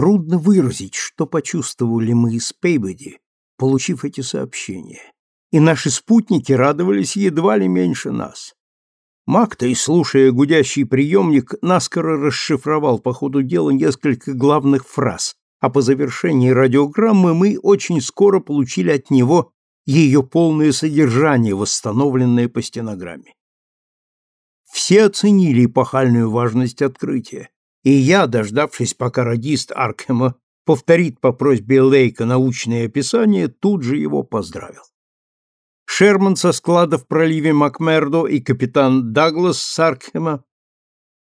Трудно выразить, что почувствовали мы из Пейбоди, получив эти сообщения. И наши спутники радовались едва ли меньше нас. Макта, слушая гудящий приемник, наскоро расшифровал по ходу дела несколько главных фраз, а по завершении радиограммы мы очень скоро получили от него ее полное содержание, восстановленное по стенограмме. Все оценили эпохальную важность открытия, и я, дождавшись, пока радист Аркхема повторит по просьбе Лейка научное описание, тут же его поздравил. Шерман со склада в проливе Макмердо и капитан Даглас с Аркхема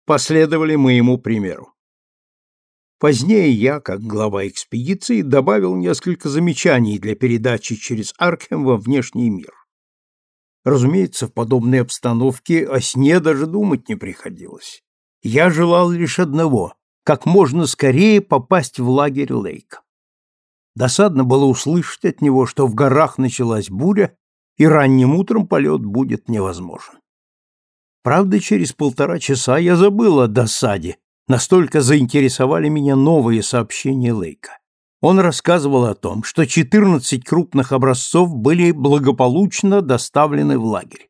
последовали моему примеру. Позднее я, как глава экспедиции, добавил несколько замечаний для передачи через Аркхем во внешний мир. Разумеется, в подобной обстановке о сне даже думать не приходилось. Я желал лишь одного — как можно скорее попасть в лагерь Лейка. Досадно было услышать от него, что в горах началась буря, и ранним утром полет будет невозможен. Правда, через полтора часа я забыл о досаде, настолько заинтересовали меня новые сообщения Лейка. Он рассказывал о том, что 14 крупных образцов были благополучно доставлены в лагерь.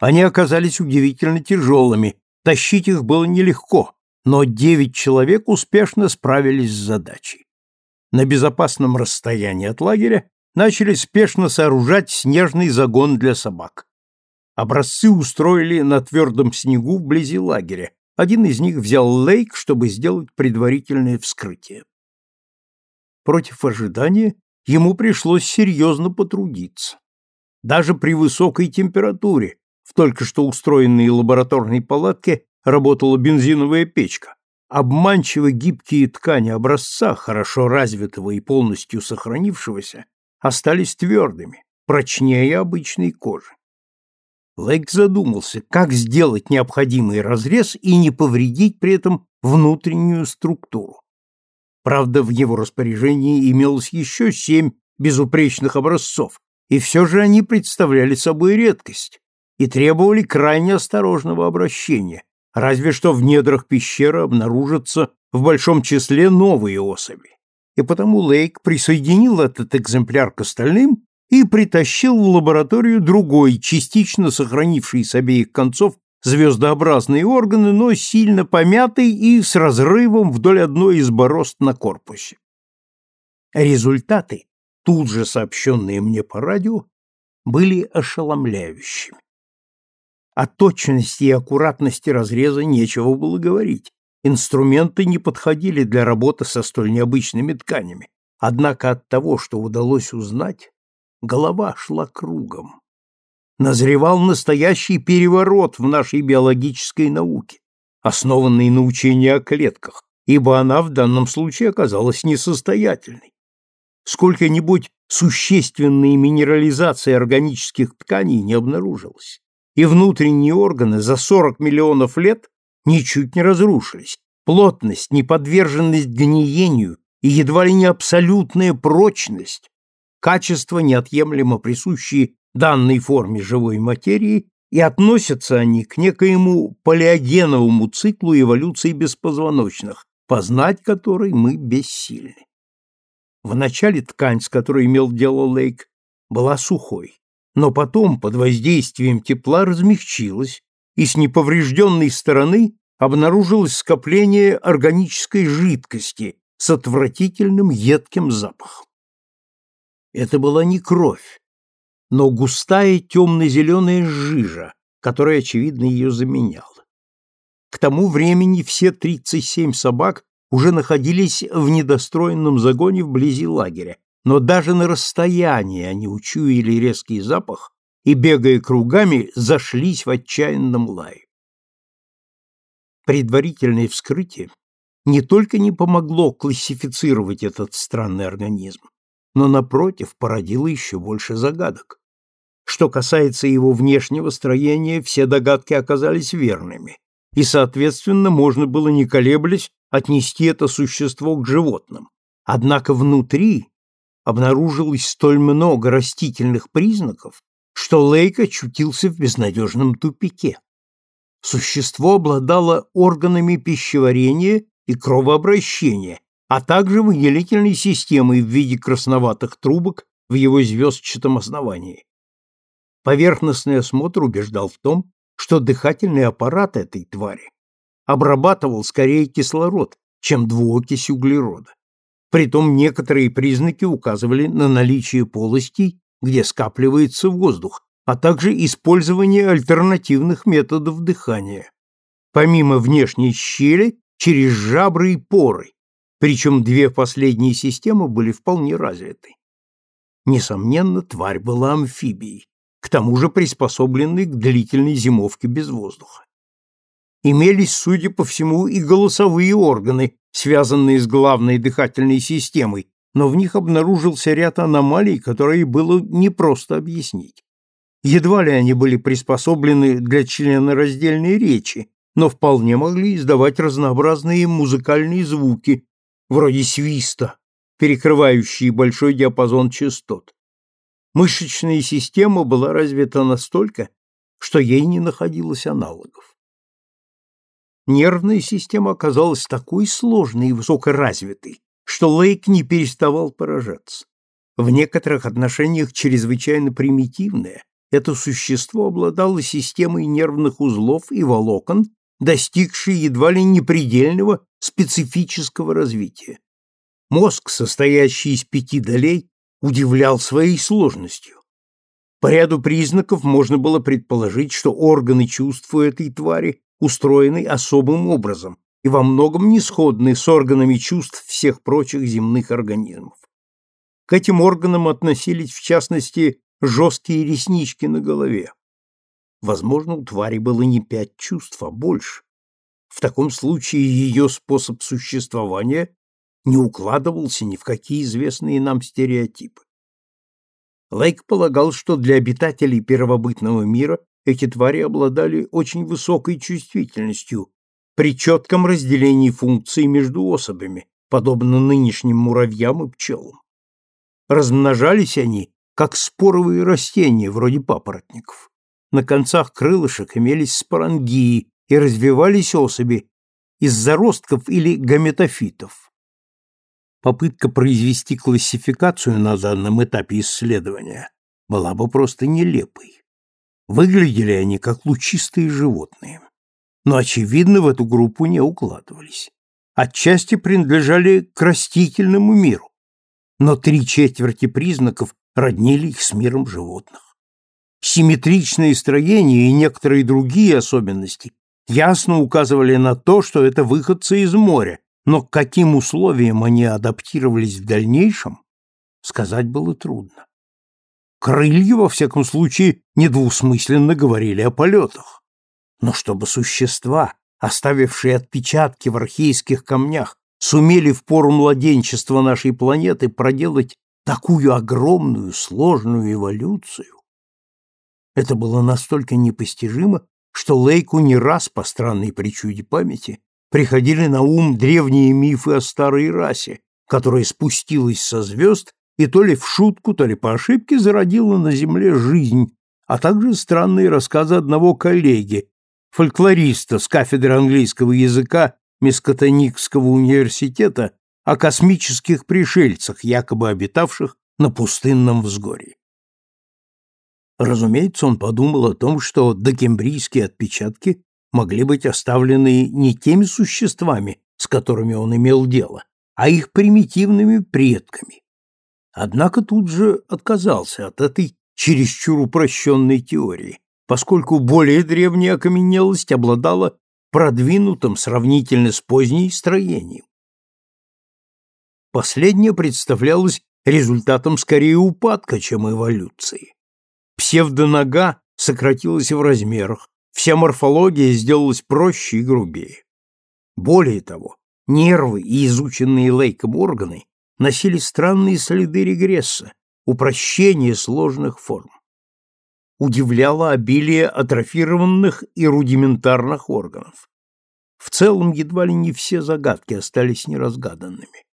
Они оказались удивительно тяжелыми, Тащить их было нелегко, но девять человек успешно справились с задачей. На безопасном расстоянии от лагеря начали спешно сооружать снежный загон для собак. Образцы устроили на твердом снегу вблизи лагеря. Один из них взял Лейк, чтобы сделать предварительное вскрытие. Против ожидания ему пришлось серьезно потрудиться. Даже при высокой температуре в только что устроенной лабораторной палатке работала бензиновая печка. Обманчиво гибкие ткани образца, хорошо развитого и полностью сохранившегося, остались твердыми, прочнее обычной кожи. Лейк задумался, как сделать необходимый разрез и не повредить при этом внутреннюю структуру. Правда, в его распоряжении имелось еще семь безупречных образцов, и все же они представляли собой редкость, и требовали крайне осторожного обращения, разве что в недрах пещеры обнаружатся в большом числе новые особи. И потому Лейк присоединил этот экземпляр к остальным и притащил в лабораторию другой, частично сохранивший с обеих концов звездообразные органы, но сильно помятый и с разрывом вдоль одной из борозд на корпусе. Результаты, тут же сообщенные мне по радио, были ошеломляющими. О точности и аккуратности разреза нечего было говорить. Инструменты не подходили для работы со столь необычными тканями. Однако от того, что удалось узнать, голова шла кругом. Назревал настоящий переворот в нашей биологической науке, основанный на учении о клетках, ибо она в данном случае оказалась несостоятельной. Сколько-нибудь существенной минерализации органических тканей не обнаружилось и внутренние органы за 40 миллионов лет ничуть не разрушились. Плотность, неподверженность гниению и едва ли не абсолютная прочность – качества, неотъемлемо присущие данной форме живой материи, и относятся они к некоему палеогеновому циклу эволюции беспозвоночных, познать который мы бессильны. Вначале ткань, с которой имел дело Лейк, была сухой но потом под воздействием тепла размягчилась, и с неповрежденной стороны обнаружилось скопление органической жидкости с отвратительным едким запахом. Это была не кровь, но густая темно-зеленая жижа, которая, очевидно, ее заменяла. К тому времени все 37 собак уже находились в недостроенном загоне вблизи лагеря, но даже на расстоянии они учуяли резкий запах и, бегая кругами, зашлись в отчаянном лае. Предварительное вскрытие не только не помогло классифицировать этот странный организм, но, напротив, породило еще больше загадок. Что касается его внешнего строения, все догадки оказались верными, и, соответственно, можно было, не колеблясь, отнести это существо к животным. Однако внутри обнаружилось столь много растительных признаков, что Лейк очутился в безнадежном тупике. Существо обладало органами пищеварения и кровообращения, а также выделительной системой в виде красноватых трубок в его звездчатом основании. Поверхностный осмотр убеждал в том, что дыхательный аппарат этой твари обрабатывал скорее кислород, чем двуокись углерода. Притом некоторые признаки указывали на наличие полостей, где скапливается воздух, а также использование альтернативных методов дыхания. Помимо внешней щели, через жабры и поры, причем две последние системы были вполне развиты. Несомненно, тварь была амфибией, к тому же приспособленной к длительной зимовке без воздуха. Имелись, судя по всему, и голосовые органы, связанные с главной дыхательной системой, но в них обнаружился ряд аномалий, которые было непросто объяснить. Едва ли они были приспособлены для членораздельной речи, но вполне могли издавать разнообразные музыкальные звуки, вроде свиста, перекрывающие большой диапазон частот. Мышечная система была развита настолько, что ей не находилось аналогов. Нервная система оказалась такой сложной и высокоразвитой, что Лейк не переставал поражаться. В некоторых отношениях чрезвычайно примитивное, это существо обладало системой нервных узлов и волокон, достигшей едва ли не предельного специфического развития. Мозг, состоящий из пяти долей, удивлял своей сложностью. По ряду признаков можно было предположить, что органы чувств у этой твари устроены особым образом и во многом не сходны с органами чувств всех прочих земных организмов. К этим органам относились, в частности, жесткие реснички на голове. Возможно, у твари было не пять чувств, а больше. В таком случае ее способ существования не укладывался ни в какие известные нам стереотипы. Лейк полагал, что для обитателей первобытного мира эти твари обладали очень высокой чувствительностью при четком разделении функций между особями, подобно нынешним муравьям и пчелам. Размножались они, как споровые растения, вроде папоротников. На концах крылышек имелись спорангии и развивались особи из заростков или гаметофитов. Попытка произвести классификацию на данном этапе исследования была бы просто нелепой. Выглядели они как лучистые животные, но, очевидно, в эту группу не укладывались. Отчасти принадлежали к растительному миру, но три четверти признаков роднили их с миром животных. Симметричное строение и некоторые другие особенности ясно указывали на то, что это выходцы из моря, но к каким условиям они адаптировались в дальнейшем, сказать было трудно. Крылья, во всяком случае, недвусмысленно говорили о полетах. Но чтобы существа, оставившие отпечатки в архейских камнях, сумели в пору младенчества нашей планеты проделать такую огромную, сложную эволюцию, это было настолько непостижимо, что Лейку не раз по странной причуде памяти приходили на ум древние мифы о старой расе, которая спустилась со звезд и то ли в шутку, то ли по ошибке зародила на Земле жизнь, а также странные рассказы одного коллеги, фольклориста с кафедры английского языка Мискотоникского университета о космических пришельцах, якобы обитавших на пустынном взгорье. Разумеется, он подумал о том, что докембрийские отпечатки могли быть оставлены не теми существами, с которыми он имел дело, а их примитивными предками. Однако тут же отказался от этой чересчур упрощенной теории, поскольку более древняя окаменелость обладала продвинутым сравнительно с поздней строением. Последнее представлялось результатом скорее упадка, чем эволюции. Псевдонога сократилась в размерах, вся морфология сделалась проще и грубее. Более того, нервы и изученные Лейком органы носили странные следы регресса, упрощения сложных форм. Удивляло обилие атрофированных и рудиментарных органов. В целом, едва ли не все загадки остались неразгаданными.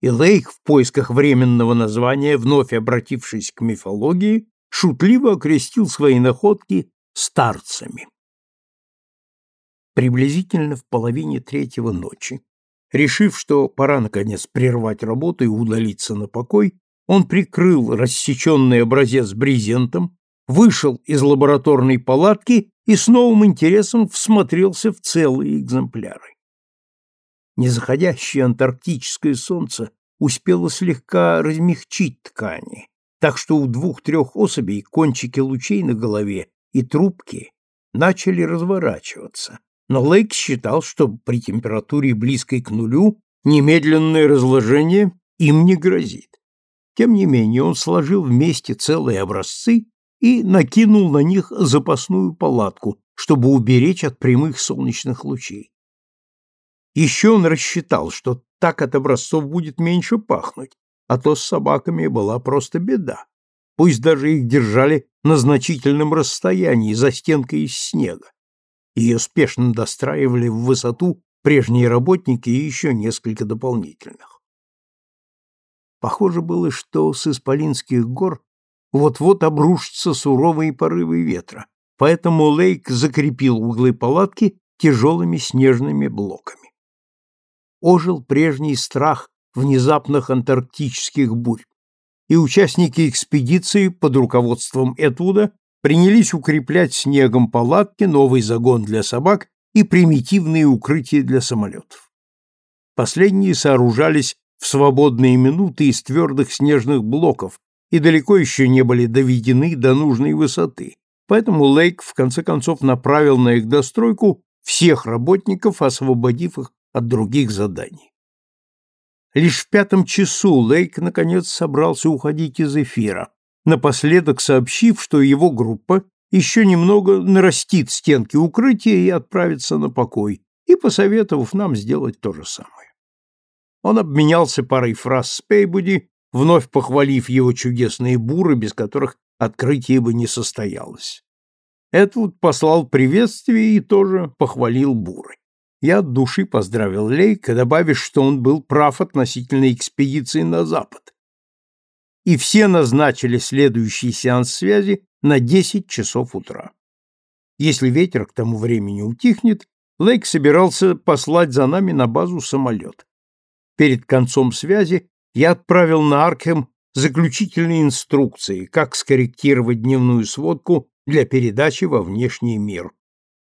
И Лейк в поисках временного названия, вновь обратившись к мифологии, шутливо окрестил свои находки старцами. Приблизительно в половине третьего ночи Решив, что пора, наконец, прервать работу и удалиться на покой, он прикрыл рассеченный образец брезентом, вышел из лабораторной палатки и с новым интересом всмотрелся в целые экземпляры. Незаходящее антарктическое солнце успело слегка размягчить ткани, так что у двух-трех особей кончики лучей на голове и трубки начали разворачиваться, но Лейк считал, что при температуре близкой к нулю немедленное разложение им не грозит. Тем не менее он сложил вместе целые образцы и накинул на них запасную палатку, чтобы уберечь от прямых солнечных лучей. Еще он рассчитал, что так от образцов будет меньше пахнуть, а то с собаками была просто беда. Пусть даже их держали на значительном расстоянии за стенкой из снега. Ее спешно достраивали в высоту прежние работники и еще несколько дополнительных. Похоже было, что с Исполинских гор вот-вот обрушатся суровые порывы ветра, поэтому Лейк закрепил углы палатки тяжелыми снежными блоками. Ожил прежний страх внезапных антарктических бурь, и участники экспедиции под руководством Этвуда принялись укреплять снегом палатки, новый загон для собак и примитивные укрытия для самолетов. Последние сооружались в свободные минуты из твердых снежных блоков и далеко еще не были доведены до нужной высоты, поэтому Лейк в конце концов направил на их достройку всех работников, освободив их от других заданий. Лишь в пятом часу Лейк наконец собрался уходить из эфира, напоследок сообщив, что его группа еще немного нарастит стенки укрытия и отправится на покой, и посоветовав нам сделать то же самое. Он обменялся парой фраз с Пейбуди, вновь похвалив его чудесные буры, без которых открытие бы не состоялось. Эдвуд послал приветствие и тоже похвалил буры. Я от души поздравил Лейка, добавив, что он был прав относительно экспедиции на запад, и все назначили следующий сеанс связи на 10 часов утра. Если ветер к тому времени утихнет, Лейк собирался послать за нами на базу самолет. Перед концом связи я отправил на Аркхем заключительные инструкции, как скорректировать дневную сводку для передачи во внешний мир.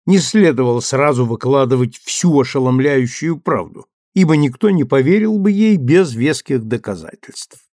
Не следовало сразу выкладывать всю ошеломляющую правду, ибо никто не поверил бы ей без веских доказательств.